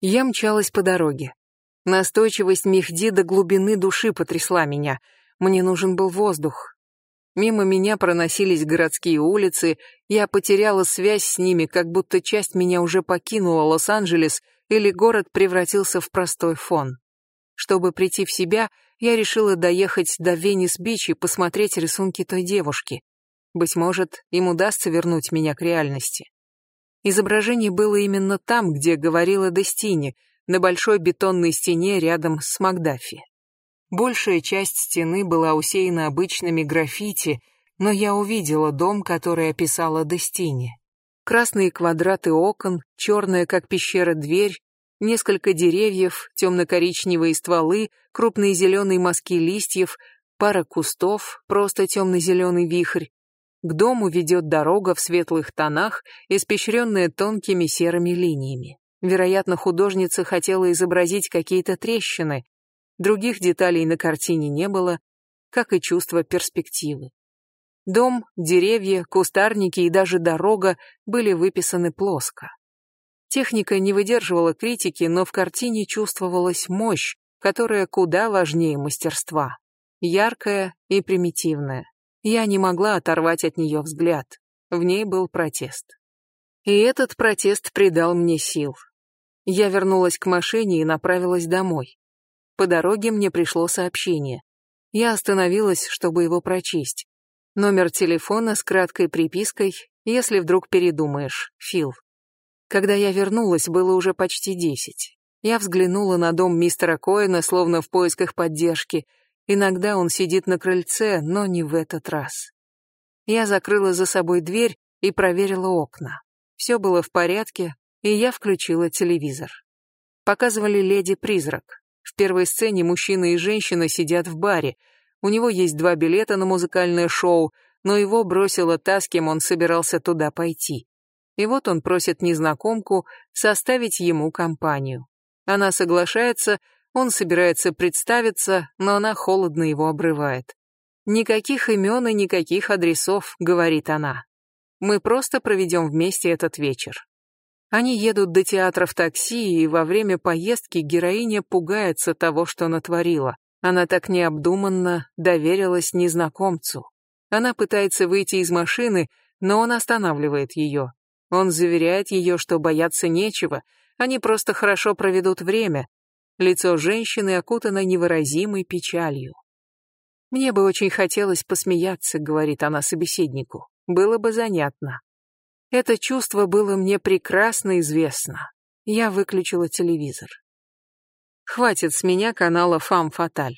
Я мчалась по дороге. Настойчивость Мехди до глубины души потрясла меня. Мне нужен был воздух. Мимо меня проносились городские улицы, я потеряла связь с ними, как будто часть меня уже покинула Лос-Анджелес или город превратился в простой фон. Чтобы прийти в себя, я решила доехать до Венес-Бич и посмотреть рисунки той девушки. Быть может, им удастся вернуть меня к реальности. Изображение было именно там, где говорила Дестини, на большой бетонной стене рядом с Макдафи. Большая часть стены была усеяна обычными граффити, но я увидела дом, который описала Дестини. Красные квадраты окон, черная, как пещера, дверь, несколько деревьев, темно-коричневые стволы, крупные зеленые мазки листьев, пара кустов, просто темно-зеленый вихрь, к дому ведет дорога в светлых тонах, испещренная тонкими серыми линиями. Вероятно, художница хотела изобразить какие-то трещины. Других деталей на картине не было, как и чувство перспективы. Дом, деревья, кустарники и даже дорога были выписаны плоско. Техника не выдерживала критики, но в картине чувствовалась мощь, которая куда важнее мастерства. Яркая и примитивная. Я не могла оторвать от нее взгляд. В ней был протест. И этот протест придал мне сил. Я вернулась к машине и направилась домой. По дороге мне пришло сообщение. Я остановилась, чтобы его прочесть. Номер телефона с краткой припиской «Если вдруг передумаешь, Фил». Когда я вернулась, было уже почти десять. Я взглянула на дом мистера Коэна, словно в поисках поддержки, Иногда он сидит на крыльце, но не в этот раз. Я закрыла за собой дверь и проверила окна. Все было в порядке, и я включила телевизор. Показывали «Леди-призрак». В первой сцене мужчина и женщина сидят в баре. У него есть два билета на музыкальное шоу, но его бросила та, с кем он собирался туда пойти. И вот он просит незнакомку составить ему компанию. Она соглашается, он собирается представиться, но она холодно его обрывает. «Никаких имен и никаких адресов», — говорит она. «Мы просто проведем вместе этот вечер». Они едут до театра в такси, и во время поездки героиня пугается того, что натворила. Она так необдуманно доверилась незнакомцу. Она пытается выйти из машины, но он останавливает ее. Он заверяет ее, что бояться нечего, они просто хорошо проведут время, Лицо женщины окутано невыразимой печалью. «Мне бы очень хотелось посмеяться», — говорит она собеседнику. «Было бы занятно». Это чувство было мне прекрасно известно. Я выключила телевизор. Хватит с меня канала «Фам Фаталь».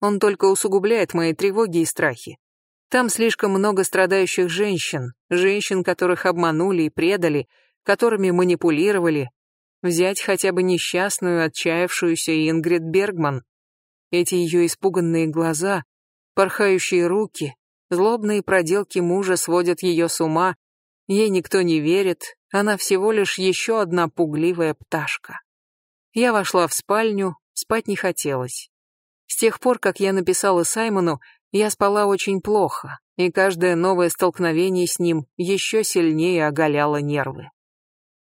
Он только усугубляет мои тревоги и страхи. Там слишком много страдающих женщин, женщин, которых обманули и предали, которыми манипулировали, Взять хотя бы несчастную, отчаявшуюся Ингрид Бергман. Эти ее испуганные глаза, порхающие руки, злобные проделки мужа сводят ее с ума, ей никто не верит, она всего лишь еще одна пугливая пташка. Я вошла в спальню, спать не хотелось. С тех пор, как я написала Саймону, я спала очень плохо, и каждое новое столкновение с ним еще сильнее оголяло нервы.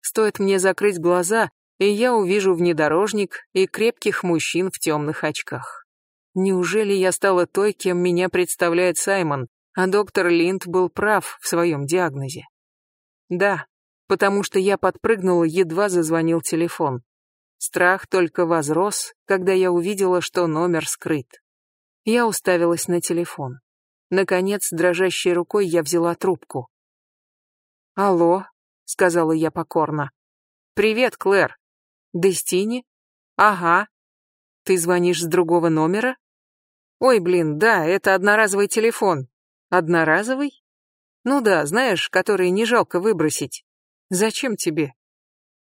Стоит мне закрыть глаза, и я увижу внедорожник и крепких мужчин в темных очках. Неужели я стала той, кем меня представляет Саймон, а доктор Линд был прав в своем диагнозе? Да, потому что я подпрыгнула, едва зазвонил телефон. Страх только возрос, когда я увидела, что номер скрыт. Я уставилась на телефон. Наконец, дрожащей рукой я взяла трубку. «Алло», — сказала я покорно. «Привет, Клэр». «Дестини?» «Ага». «Ты звонишь с другого номера?» «Ой, блин, да, это одноразовый телефон». «Одноразовый?» «Ну да, знаешь, который не жалко выбросить». «Зачем тебе?»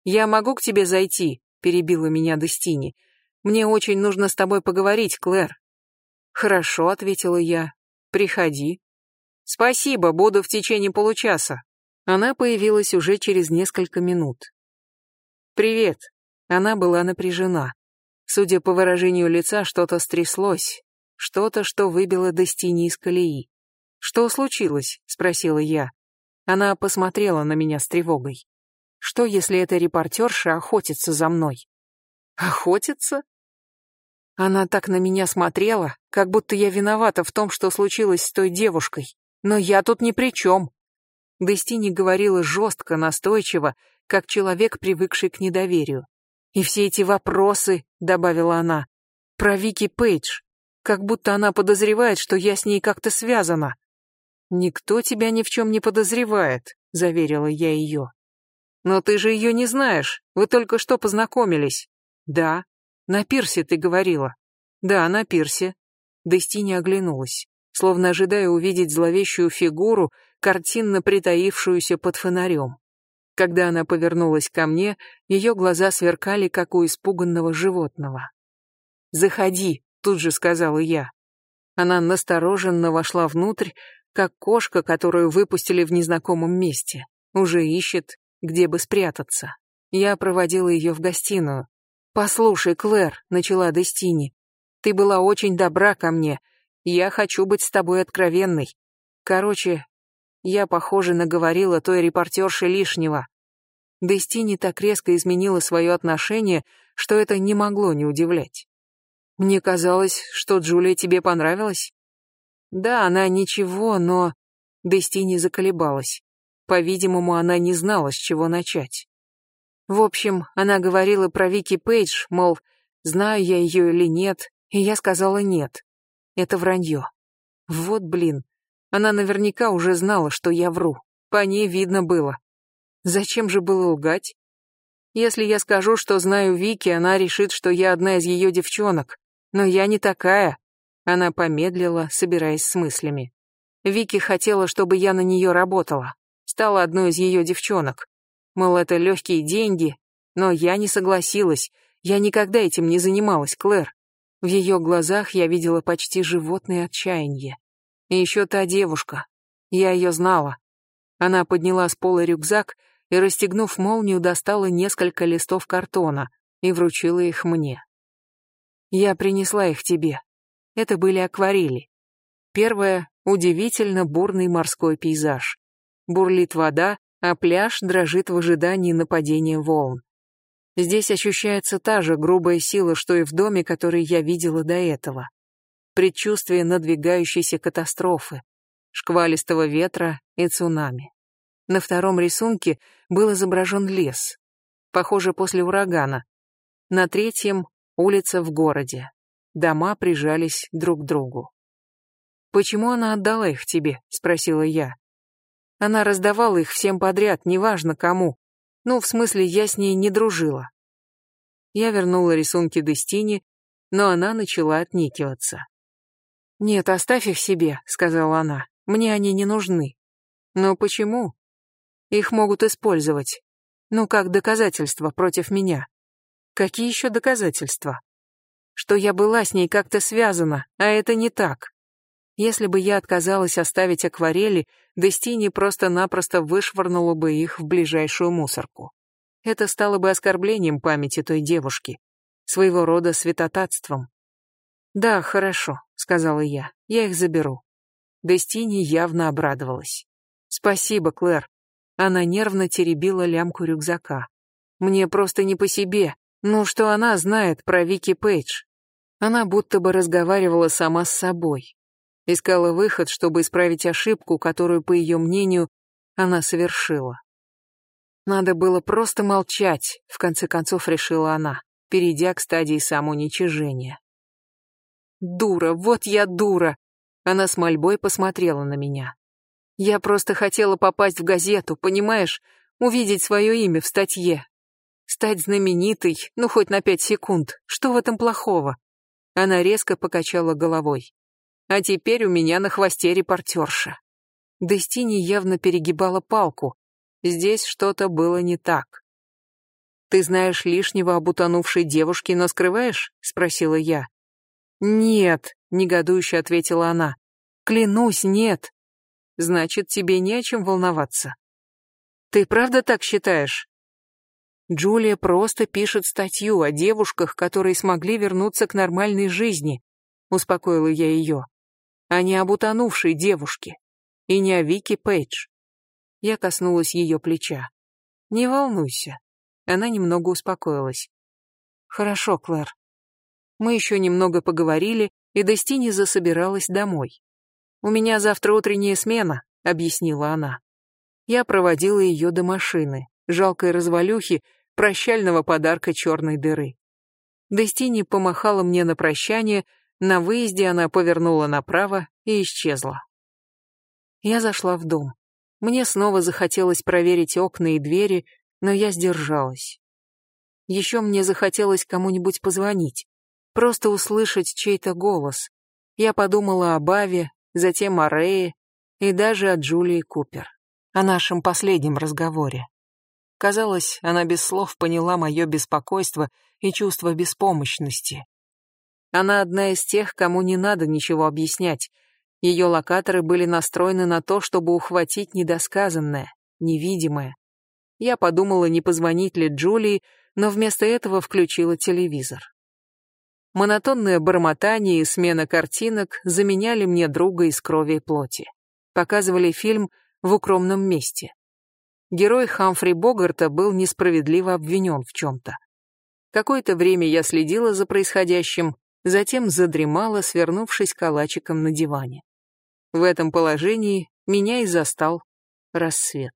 «Я могу к тебе зайти», — перебила меня Дестини. «Мне очень нужно с тобой поговорить, Клэр». «Хорошо», — ответила я. «Приходи». «Спасибо, буду в течение получаса». Она появилась уже через несколько минут. «Привет». Она была напряжена. Судя по выражению лица, что-то стряслось. Что-то, что выбило Достини из колеи. «Что случилось?» — спросила я. Она посмотрела на меня с тревогой. Что, если эта репортерша охотится за мной? Охотится? Она так на меня смотрела, как будто я виновата в том, что случилось с той девушкой. Но я тут ни при чем. Дестини говорила жестко, настойчиво, как человек, привыкший к недоверию. «И все эти вопросы», — добавила она, — «про Вики Пейдж, как будто она подозревает, что я с ней как-то связана». «Никто тебя ни в чем не подозревает», — заверила я ее. «Но ты же ее не знаешь, вы только что познакомились». «Да». «На пирсе ты говорила». «Да, на пирсе». Дестини оглянулась, словно ожидая увидеть зловещую фигуру, картинно притаившуюся под фонарем. Когда она повернулась ко мне, ее глаза сверкали, как у испуганного животного. «Заходи», — тут же сказала я. Она настороженно вошла внутрь, как кошка, которую выпустили в незнакомом месте. Уже ищет, где бы спрятаться. Я проводила ее в гостиную. «Послушай, Клэр», — начала Дестини, — «ты была очень добра ко мне. Я хочу быть с тобой откровенной. Короче, я, похоже, наговорила той репортерше лишнего. Дестини так резко изменила свое отношение, что это не могло не удивлять. Мне казалось, что Джулия тебе понравилась. Да, она ничего, но... Дестини заколебалась. По-видимому, она не знала, с чего начать. В общем, она говорила про Вики Пейдж, мол, знаю я ее или нет, и я сказала нет. Это вранье. Вот блин, она наверняка уже знала, что я вру. По ней видно было. Зачем же было лгать? Если я скажу, что знаю Вики, она решит, что я одна из ее девчонок. Но я не такая. Она помедлила, собираясь с мыслями. Вики хотела, чтобы я на нее работала. Стала одной из ее девчонок. Мол, это легкие деньги. Но я не согласилась. Я никогда этим не занималась, Клэр. В ее глазах я видела почти животное отчаяние. И еще та девушка. Я ее знала. Она подняла с пола рюкзак и, расстегнув молнию, достала несколько листов картона и вручила их мне. Я принесла их тебе. Это были акварели. Первое — удивительно бурный морской пейзаж. Бурлит вода, а пляж дрожит в ожидании нападения волн. Здесь ощущается та же грубая сила, что и в доме, который я видела до этого предчувствие надвигающейся катастрофы, шквалистого ветра и цунами. На втором рисунке был изображен лес, похоже, после урагана. На третьем — улица в городе. Дома прижались друг к другу. «Почему она отдала их тебе?» — спросила я. Она раздавала их всем подряд, неважно кому. Ну, в смысле, я с ней не дружила. Я вернула рисунки Дестине, но она начала отникиваться. «Нет, оставь их себе», — сказала она. «Мне они не нужны». «Но почему?» «Их могут использовать. Ну, как доказательство против меня». «Какие еще доказательства?» «Что я была с ней как-то связана, а это не так». Если бы я отказалась оставить акварели, Дестини просто-напросто вышвырнула бы их в ближайшую мусорку. Это стало бы оскорблением памяти той девушки, своего рода святотатством. «Да, хорошо», — сказала я, — «я их заберу». Дестини явно обрадовалась. «Спасибо, Клэр». Она нервно теребила лямку рюкзака. «Мне просто не по себе. Ну, что она знает про Вики Пейдж?» Она будто бы разговаривала сама с собой. Искала выход, чтобы исправить ошибку, которую, по ее мнению, она совершила. Надо было просто молчать, в конце концов решила она, перейдя к стадии самоуничижения. Дура, вот я дура. Она с мольбой посмотрела на меня. Я просто хотела попасть в газету, понимаешь? Увидеть свое имя в статье. Стать знаменитой, ну хоть на пять секунд. Что в этом плохого? Она резко покачала головой. А теперь у меня на хвосте репортерша. Дестини явно перегибала палку. Здесь что-то было не так. «Ты знаешь лишнего об утонувшей девушке, но скрываешь?» — спросила я. «Нет», — негодующе ответила она. «Клянусь, нет». «Значит, тебе не о чем волноваться». «Ты правда так считаешь?» Джулия просто пишет статью о девушках, которые смогли вернуться к нормальной жизни, успокоила я ее, а не об утонувшей девушке. И не о Вики Пейдж. Я коснулась ее плеча. Не волнуйся. Она немного успокоилась. Хорошо, Клэр. Мы еще немного поговорили, и Дестини засобиралась домой. «У меня завтра утренняя смена», — объяснила она. Я проводила ее до машины, жалкой развалюхи, прощального подарка черной дыры. Дестини помахала мне на прощание, на выезде она повернула направо и исчезла. Я зашла в дом. Мне снова захотелось проверить окна и двери, но я сдержалась. Еще мне захотелось кому-нибудь позвонить, просто услышать чей-то голос. Я подумала об Аве, затем о Рее и даже о Джулии Купер, о нашем последнем разговоре. Казалось, она без слов поняла мое беспокойство и чувство беспомощности. Она одна из тех, кому не надо ничего объяснять. Ее локаторы были настроены на то, чтобы ухватить недосказанное, невидимое. Я подумала, не позвонить ли Джулии, но вместо этого включила телевизор. Монотонное бормотание и смена картинок заменяли мне друга из крови и плоти. Показывали фильм в укромном месте. Герой Хамфри Богарта был несправедливо обвинен в чем-то. Какое-то время я следила за происходящим, затем задремала, свернувшись калачиком на диване. В этом положении меня и застал рассвет.